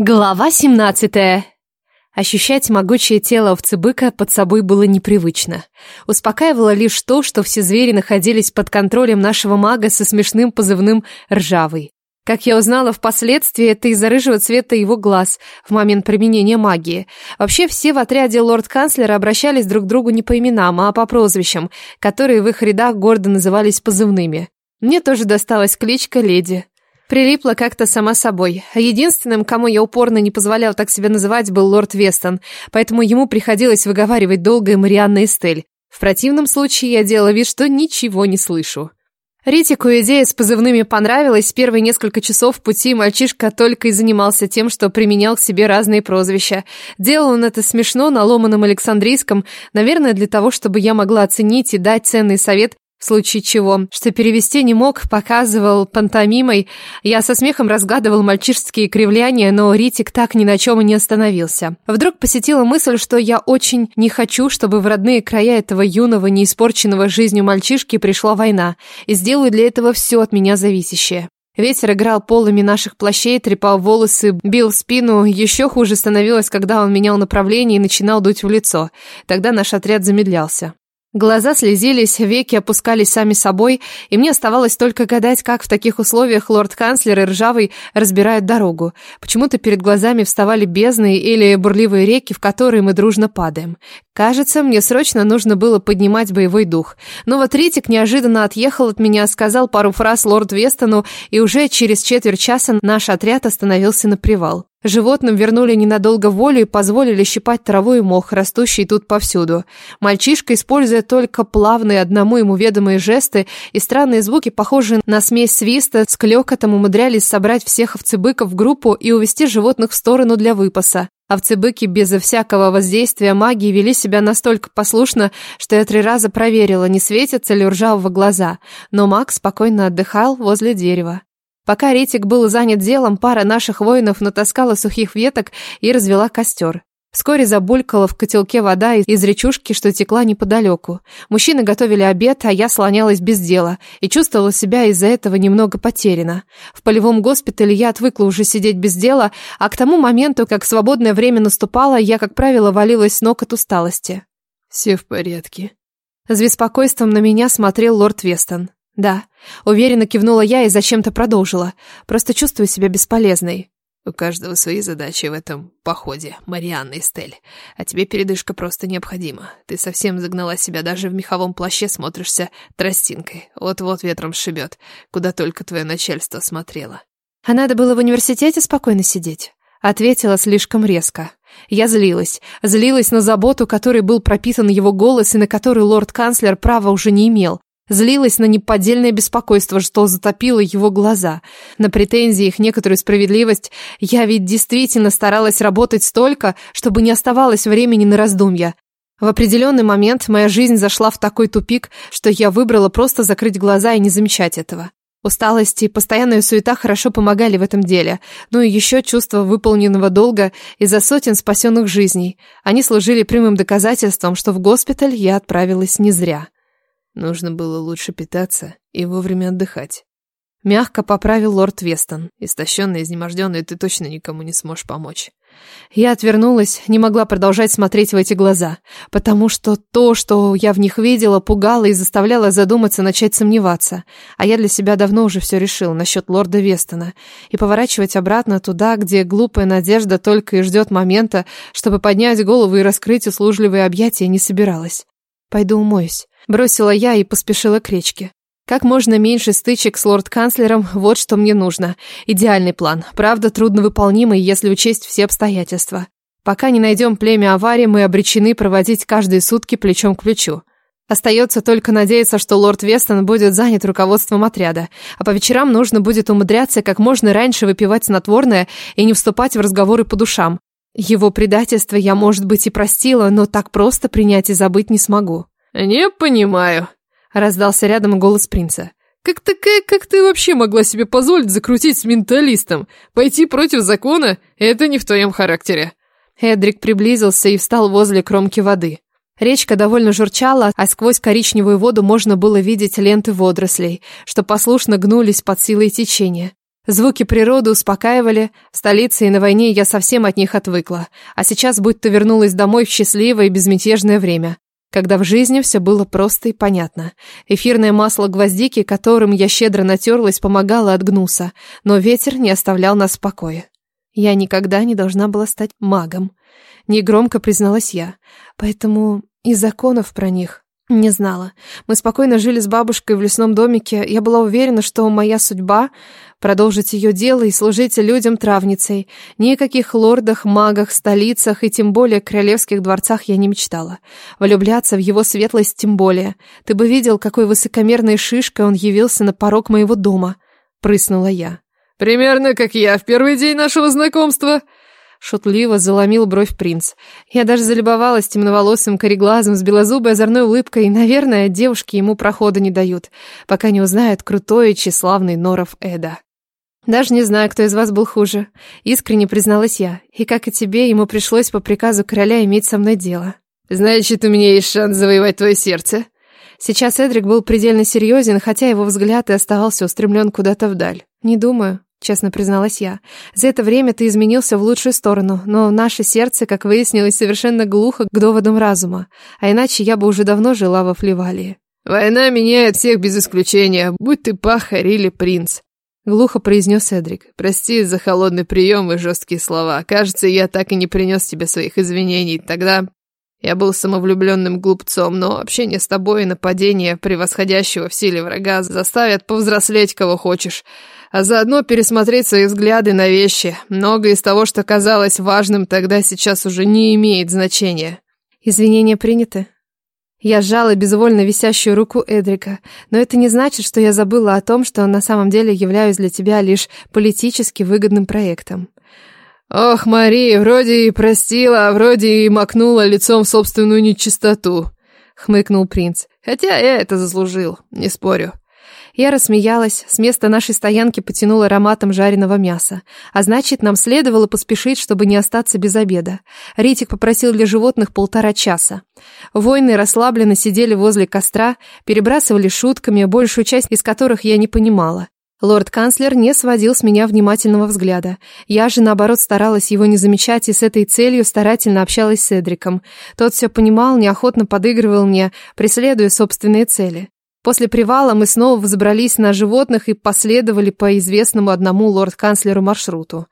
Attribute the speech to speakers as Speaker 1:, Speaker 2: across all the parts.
Speaker 1: Глава 17. Ощущать могучее тело овцы-быка под собой было непривычно. Успокаивало лишь то, что все звери находились под контролем нашего мага со смешным позывным «ржавый». Как я узнала впоследствии, это из-за рыжего цвета его глаз в момент применения магии. Вообще все в отряде лорд-канцлера обращались друг к другу не по именам, а по прозвищам, которые в их рядах гордо назывались позывными. Мне тоже досталась кличка «Леди». Прилипла как-то сама собой. Единственным, кому я упорно не позволял так себя называть, был лорд Вестон, поэтому ему приходилось выговаривать долго и Марианна Эстель. В противном случае я делала вид, что ничего не слышу. Ритику идея с позывными понравилась. Первые несколько часов пути мальчишка только и занимался тем, что применял к себе разные прозвища. Делал он это смешно на ломаном Александрийском, наверное, для того, чтобы я могла оценить и дать ценный совет в случае чего, что перевести не мог, показывал пантомимой. Я со смехом разгадывал мальчишеские кривляния, но Ритик так ни на чем и не остановился. Вдруг посетила мысль, что я очень не хочу, чтобы в родные края этого юного, неиспорченного жизнью мальчишки пришла война, и сделаю для этого все от меня зависящее. Ветер играл полами наших плащей, трепал волосы, бил в спину. Еще хуже становилось, когда он менял направление и начинал дуть в лицо. Тогда наш отряд замедлялся. Глаза слезились, веки опускались сами собой, и мне оставалось только гадать, как в таких условиях лорд-канцлер и Ржавый разбирают дорогу. Почему-то перед глазами вставали бездны или бурливые реки, в которые мы дружно падаем. Кажется, мне срочно нужно было поднимать боевой дух. Но вот Ритик неожиданно отъехал от меня, сказал пару фраз лорд Вестону, и уже через четверть часа наш отряд остановился на привал. Животным вернули ненадолго волю и позволили щипать траву и мох, растущий тут повсюду. Мальчишка, используя только плавные одному ему ведомые жесты и странные звуки, похожие на смесь свиста, с клёкотом умудрялись собрать всех овцебыков в группу и увести животных в сторону для выпаса. Овцебыки безо всякого воздействия магии вели себя настолько послушно, что я три раза проверила, не светятся ли у ржавого глаза, но маг спокойно отдыхал возле дерева. Пока Ритик был занят делом, пара наших воинов натаскала сухих веток и развела костер. Вскоре забулькала в котелке вода из речушки, что текла неподалеку. Мужчины готовили обед, а я слонялась без дела и чувствовала себя из-за этого немного потеряна. В полевом госпитале я отвыкла уже сидеть без дела, а к тому моменту, как свободное время наступало, я, как правило, валилась с ног от усталости.
Speaker 2: «Все в порядке».
Speaker 1: С беспокойством на меня смотрел лорд Вестон. «Да», — уверенно кивнула я и зачем-то продолжила. «Просто чувствую себя бесполезной».
Speaker 2: «У каждого свои задачи в этом походе, Марианна и Стель. А тебе передышка просто необходима. Ты совсем загнала себя, даже в меховом плаще смотришься тростинкой. Вот-вот ветром шибет, куда только твое начальство смотрело».
Speaker 1: «А надо было в университете спокойно сидеть?» Ответила слишком резко. Я злилась. Злилась на заботу, которой был прописан его голос и на которую лорд-канцлер права уже не имел. Злилась на неподдельное беспокойство, что затопило его глаза. На претензии их некоторую справедливость. Я ведь действительно старалась работать столько, чтобы не оставалось времени на раздумья. В определенный момент моя жизнь зашла в такой тупик, что я выбрала просто закрыть глаза и не замечать этого. Усталость и постоянная суета хорошо помогали в этом деле. Ну и еще чувство выполненного долга из-за сотен спасенных жизней. Они служили прямым доказательством, что в госпиталь я отправилась не зря.
Speaker 2: Нужно было лучше питаться и вовремя отдыхать.
Speaker 1: Мягко поправил лорд Вестон.
Speaker 2: Истощенный, изнеможденный, ты точно никому не сможешь помочь.
Speaker 1: Я отвернулась, не могла продолжать смотреть в эти глаза, потому что то, что я в них видела, пугало и заставляло задуматься, начать сомневаться. А я для себя давно уже все решила насчет лорда Вестона. И поворачивать обратно туда, где глупая надежда только и ждет момента, чтобы поднять голову и раскрыть услужливые объятия, не собиралась. Пойду умоюсь. Бросила я и поспешила к речке. Как можно меньше стычек с лорд-канцлером, вот что мне нужно. Идеальный план, правда трудновыполнимый, если учесть все обстоятельства. Пока не найдем племя аварии, мы обречены проводить каждые сутки плечом к плечу. Остается только надеяться, что лорд Вестон будет занят руководством отряда, а по вечерам нужно будет умудряться как можно раньше выпивать снотворное и не вступать в разговоры по душам. Его предательство я, может быть, и простила, но так просто принять и забыть не смогу.
Speaker 2: «Не понимаю», — раздался рядом голос принца. «Как такая, как ты вообще могла себе позволить закрутить с менталистом? Пойти против закона — это не в твоем характере».
Speaker 1: Эдрик приблизился и встал возле кромки воды. Речка довольно журчала, а сквозь коричневую воду можно было видеть ленты водорослей, что послушно гнулись под силой течения. Звуки природы успокаивали, в столице и на войне я совсем от них отвыкла, а сейчас будто вернулась домой в счастливое и безмятежное время, когда в жизни все было просто и понятно. Эфирное масло гвоздики, которым я щедро натерлась, помогало от гнуса, но ветер не оставлял нас в покое. Я никогда не должна была стать магом. Негромко призналась я, поэтому и законов про них не знала. Мы спокойно жили с бабушкой в лесном домике. Я была уверена, что моя судьба — продолжить ее дело и служить людям травницей. Никаких лордах, магах, столицах и тем более королевских дворцах я не мечтала. Влюбляться в его светлость тем более. Ты бы видел, какой высокомерной шишкой он явился на порог моего дома. Прыснула я.
Speaker 2: «Примерно как я в первый день нашего знакомства»,
Speaker 1: Шутливо заломил бровь принц. Я даже залюбовалась темноволосым кореглазом с белозубой озорной улыбкой, и, наверное, девушки ему прохода не дают, пока не узнают крутой и тщеславный Норов Эда. Даже не знаю, кто из вас был хуже. Искренне призналась я. И как и тебе, ему пришлось по приказу короля иметь со мной дело.
Speaker 2: Значит, у меня есть шанс завоевать твое сердце.
Speaker 1: Сейчас Эдрик был предельно серьезен, хотя его взгляд и оставался устремлен куда-то вдаль. Не думаю честно призналась я. За это время ты изменился в лучшую сторону, но наше сердце, как выяснилось, совершенно глухо к доводам разума, а иначе я бы уже давно жила во Фливалии.
Speaker 2: «Война меняет всех без исключения, будь ты пахарь или принц», — глухо произнес Эдрик. «Прости за холодный прием и жесткие слова. Кажется, я так и не принес тебе своих извинений. Тогда я был самовлюбленным глупцом, но общение с тобой и нападение превосходящего в силе врага заставят повзрослеть кого хочешь» а заодно пересмотреть свои взгляды на вещи. Многое из того, что казалось важным тогда, сейчас уже не имеет значения.
Speaker 1: Извинения приняты. Я сжала безвольно висящую руку Эдрика, но это не значит, что я забыла о том, что на самом деле являюсь для тебя лишь политически выгодным проектом.
Speaker 2: Ох, Мария, вроде и простила, а вроде и макнула лицом в собственную нечистоту, хмыкнул принц. Хотя я это заслужил, не спорю.
Speaker 1: Я рассмеялась, с места нашей стоянки потянула ароматом жареного мяса. А значит, нам следовало поспешить, чтобы не остаться без обеда. Ритик попросил для животных полтора часа. Воины расслабленно сидели возле костра, перебрасывали шутками, большую часть из которых я не понимала. Лорд-канцлер не сводил с меня внимательного взгляда. Я же, наоборот, старалась его не замечать и с этой целью старательно общалась с Эдриком. Тот все понимал, неохотно подыгрывал мне, преследуя собственные цели. После привала мы снова взобрались на животных и последовали по известному одному лорд-канцлеру маршруту.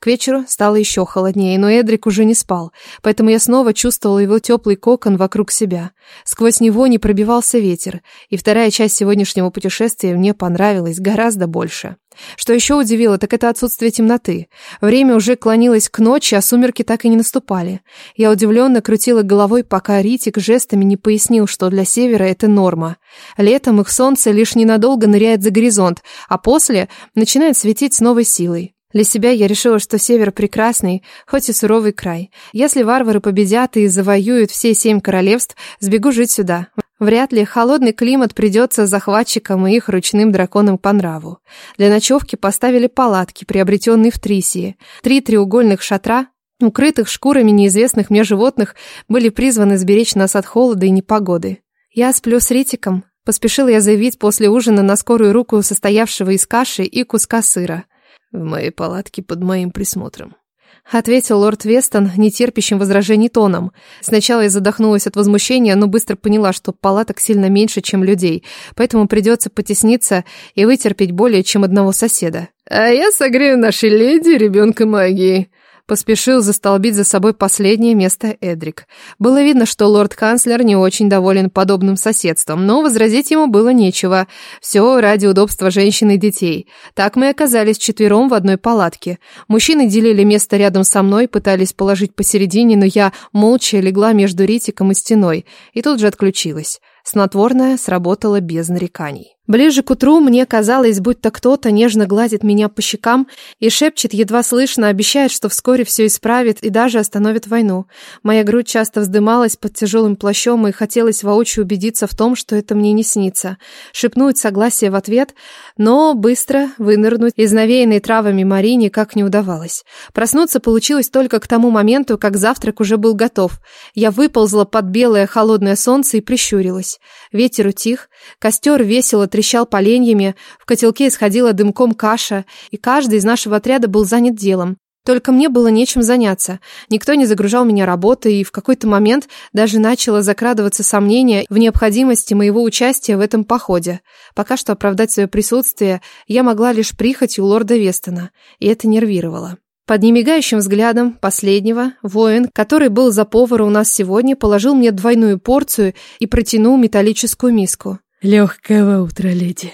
Speaker 1: К вечеру стало еще холоднее, но Эдрик уже не спал, поэтому я снова чувствовала его теплый кокон вокруг себя. Сквозь него не пробивался ветер, и вторая часть сегодняшнего путешествия мне понравилась гораздо больше. Что еще удивило, так это отсутствие темноты. Время уже клонилось к ночи, а сумерки так и не наступали. Я удивленно крутила головой, пока Ритик жестами не пояснил, что для севера это норма. Летом их солнце лишь ненадолго ныряет за горизонт, а после начинает светить с новой силой. Для себя я решила, что север прекрасный, хоть и суровый край. Если варвары победят и завоюют все семь королевств, сбегу жить сюда. Вряд ли холодный климат придется захватчикам и их ручным драконам по нраву. Для ночевки поставили палатки, приобретенные в Трисии. Три треугольных шатра, укрытых шкурами неизвестных мне животных, были призваны сберечь нас от холода и непогоды. Я сплю с Ритиком, поспешил я заявить после ужина на скорую руку состоявшего из каши и куска сыра.
Speaker 2: В моей палатке под моим присмотром.
Speaker 1: — ответил лорд Вестон нетерпящим возражений тоном. Сначала я задохнулась от возмущения, но быстро поняла, что палаток сильно меньше, чем людей, поэтому придется потесниться и вытерпеть более чем одного соседа.
Speaker 2: «А я согрею нашей леди ребенка магии»,
Speaker 1: Поспешил застолбить за собой последнее место Эдрик. Было видно, что лорд-канцлер не очень доволен подобным соседством, но возразить ему было нечего. Все ради удобства женщин и детей. Так мы оказались четвером в одной палатке. Мужчины делили место рядом со мной, пытались положить посередине, но я молча легла между Ритиком и стеной, и тут же отключилась. Снотворное сработало без нареканий. Ближе к утру мне казалось, будто кто-то нежно гладит меня по щекам и шепчет, едва слышно, обещает, что вскоре все исправит и даже остановит войну. Моя грудь часто вздымалась под тяжелым плащом, и хотелось воочию убедиться в том, что это мне не снится. Шепнуть согласие в ответ, но быстро вынырнуть из навеянной травами Мари никак не удавалось. Проснуться получилось только к тому моменту, как завтрак уже был готов. Я выползла под белое холодное солнце и прищурилась. Ветер утих, костер весело трещал поленьями, в котелке исходила дымком каша, и каждый из нашего отряда был занят делом. Только мне было нечем заняться. Никто не загружал меня работой, и в какой-то момент даже начало закрадываться сомнение в необходимости моего участия в этом походе. Пока что оправдать свое присутствие я могла лишь прихотью лорда Вестона, и это нервировало. Под немигающим взглядом последнего воин, который был за повара у нас сегодня, положил мне двойную порцию и протянул металлическую миску.
Speaker 2: «Легкого утра, леди!»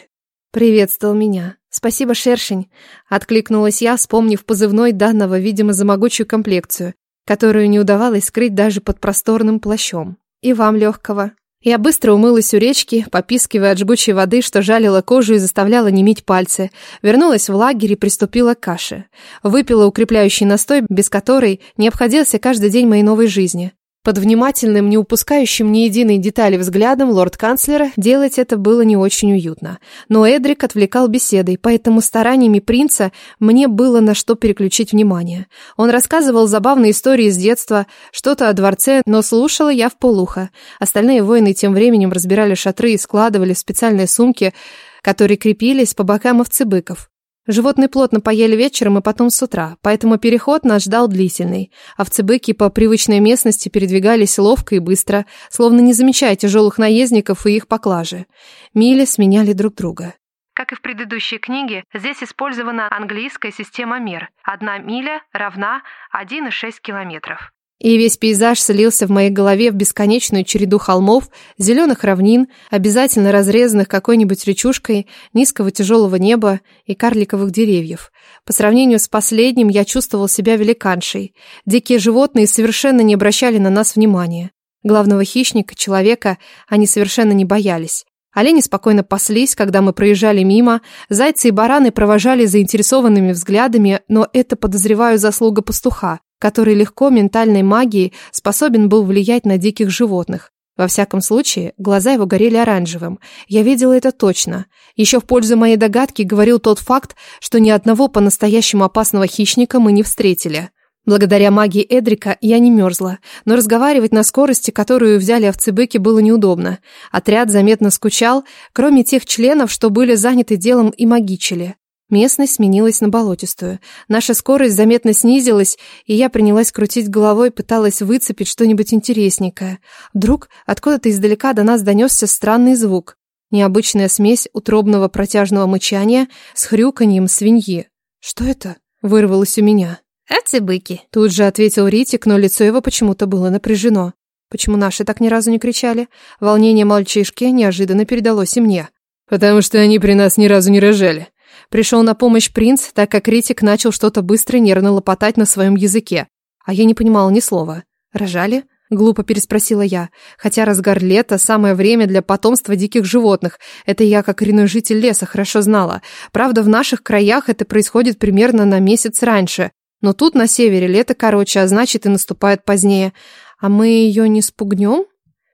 Speaker 1: Приветствовал меня. «Спасибо, шершень!» Откликнулась я, вспомнив позывной данного, видимо, за могучую комплекцию, которую не удавалось скрыть даже под просторным плащом. «И вам легкого!» Я быстро умылась у речки, попискивая от жгучей воды, что жалила кожу и заставляла неметь пальцы. Вернулась в лагерь и приступила к каше. Выпила укрепляющий настой, без которой не обходился каждый день моей новой жизни. Под внимательным, не упускающим ни единой детали взглядом лорд-канцлера делать это было не очень уютно. Но Эдрик отвлекал беседой, поэтому стараниями принца мне было на что переключить внимание. Он рассказывал забавные истории с детства, что-то о дворце, но слушала я в полухо. Остальные воины тем временем разбирали шатры и складывали в специальные сумки, которые крепились по бокам овцебыков. Животные плотно поели вечером и потом с утра, поэтому переход нас ждал длительный. Овцебыки по привычной местности передвигались ловко и быстро, словно не замечая тяжелых наездников и их поклажи. Мили сменяли друг друга. Как и в предыдущей книге, здесь использована английская система мер. Одна миля равна 1,6 километров. И весь пейзаж слился в моей голове в бесконечную череду холмов, зеленых равнин, обязательно разрезанных какой-нибудь речушкой, низкого тяжелого неба и карликовых деревьев. По сравнению с последним я чувствовал себя великаншей. Дикие животные совершенно не обращали на нас внимания. Главного хищника, человека, они совершенно не боялись. Олени спокойно паслись, когда мы проезжали мимо, зайцы и бараны провожали заинтересованными взглядами, но это, подозреваю, заслуга пастуха который легко ментальной магией способен был влиять на диких животных. Во всяком случае, глаза его горели оранжевым. Я видела это точно. Еще в пользу моей догадки говорил тот факт, что ни одного по-настоящему опасного хищника мы не встретили. Благодаря магии Эдрика я не мерзла, но разговаривать на скорости, которую взяли овцебыки, было неудобно. Отряд заметно скучал, кроме тех членов, что были заняты делом и магичили. Местность сменилась на болотистую. Наша скорость заметно снизилась, и я принялась крутить головой, пыталась выцепить что-нибудь интересненькое. Вдруг откуда-то издалека до нас донесся странный звук. Необычная смесь утробного протяжного мычания с хрюканьем свиньи. «Что это?» — вырвалось у меня.
Speaker 2: «Ацибыки», —
Speaker 1: тут же ответил Ритик, но лицо его почему-то было напряжено. Почему наши так ни разу не кричали? Волнение мальчишки неожиданно передалось и мне.
Speaker 2: «Потому что они при нас ни разу не рожали»,
Speaker 1: Пришел на помощь принц, так как критик начал что-то быстро нервно лопотать на своем языке. А я не понимала ни слова. «Рожали?» — глупо переспросила я. Хотя разгар лета — самое время для потомства диких животных. Это я, как коренной житель леса, хорошо знала. Правда, в наших краях это происходит примерно на месяц раньше. Но тут, на севере, лето короче, а значит и наступает позднее. А мы ее не спугнем?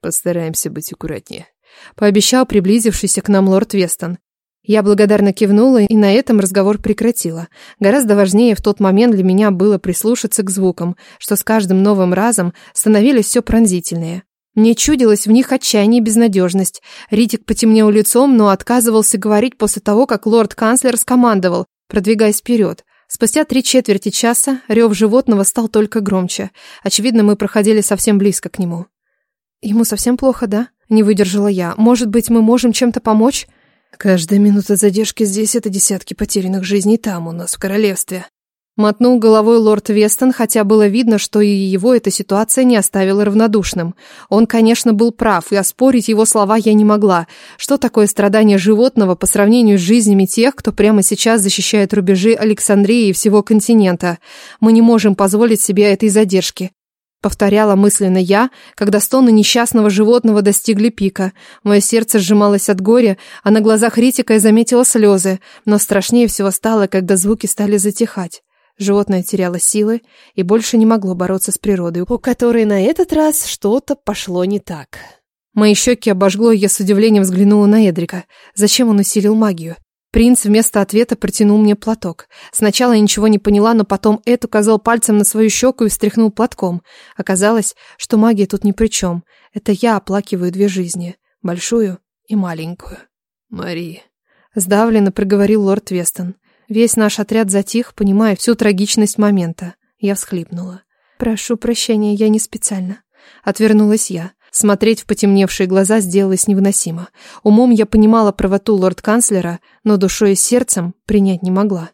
Speaker 2: Постараемся быть аккуратнее.
Speaker 1: Пообещал приблизившийся к нам лорд Вестон. Я благодарно кивнула и на этом разговор прекратила. Гораздо важнее в тот момент для меня было прислушаться к звукам, что с каждым новым разом становились все пронзительнее. Мне чудилось в них отчаяние и безнадежность. Ритик потемнел лицом, но отказывался говорить после того, как лорд-канцлер скомандовал, продвигаясь вперед. Спустя три четверти часа рев животного стал только громче. Очевидно, мы проходили совсем близко к нему. «Ему совсем плохо, да?» — не выдержала я. «Может быть, мы можем чем-то помочь?»
Speaker 2: Каждая минута задержки здесь — это десятки потерянных жизней там, у нас в королевстве.
Speaker 1: Мотнул головой лорд Вестон, хотя было видно, что и его эта ситуация не оставила равнодушным. Он, конечно, был прав, и оспорить его слова я не могла. Что такое страдание животного по сравнению с жизнями тех, кто прямо сейчас защищает рубежи Александрии и всего континента? Мы не можем позволить себе этой задержки. Повторяла мысленно я, когда стоны несчастного животного достигли пика. Мое сердце сжималось от горя, а на глазах Ритика я заметила слезы. Но страшнее всего стало, когда звуки стали затихать. Животное теряло силы и больше не могло бороться с природой, у которой на этот раз что-то пошло не так. Мои щеки обожгло, и я с удивлением взглянула на Эдрика. Зачем он усилил магию? Принц вместо ответа протянул мне платок. Сначала я ничего не поняла, но потом Эд указал пальцем на свою щеку и встряхнул платком. Оказалось, что магия тут ни при чем. Это я оплакиваю две жизни. Большую и маленькую.
Speaker 2: Мари.
Speaker 1: Сдавленно проговорил лорд Вестон. Весь наш отряд затих, понимая всю трагичность момента. Я всхлипнула. «Прошу прощения, я не специально». Отвернулась я. Смотреть в потемневшие глаза сделалось невыносимо. Умом я понимала правоту лорд-канцлера, но душой и сердцем принять не могла.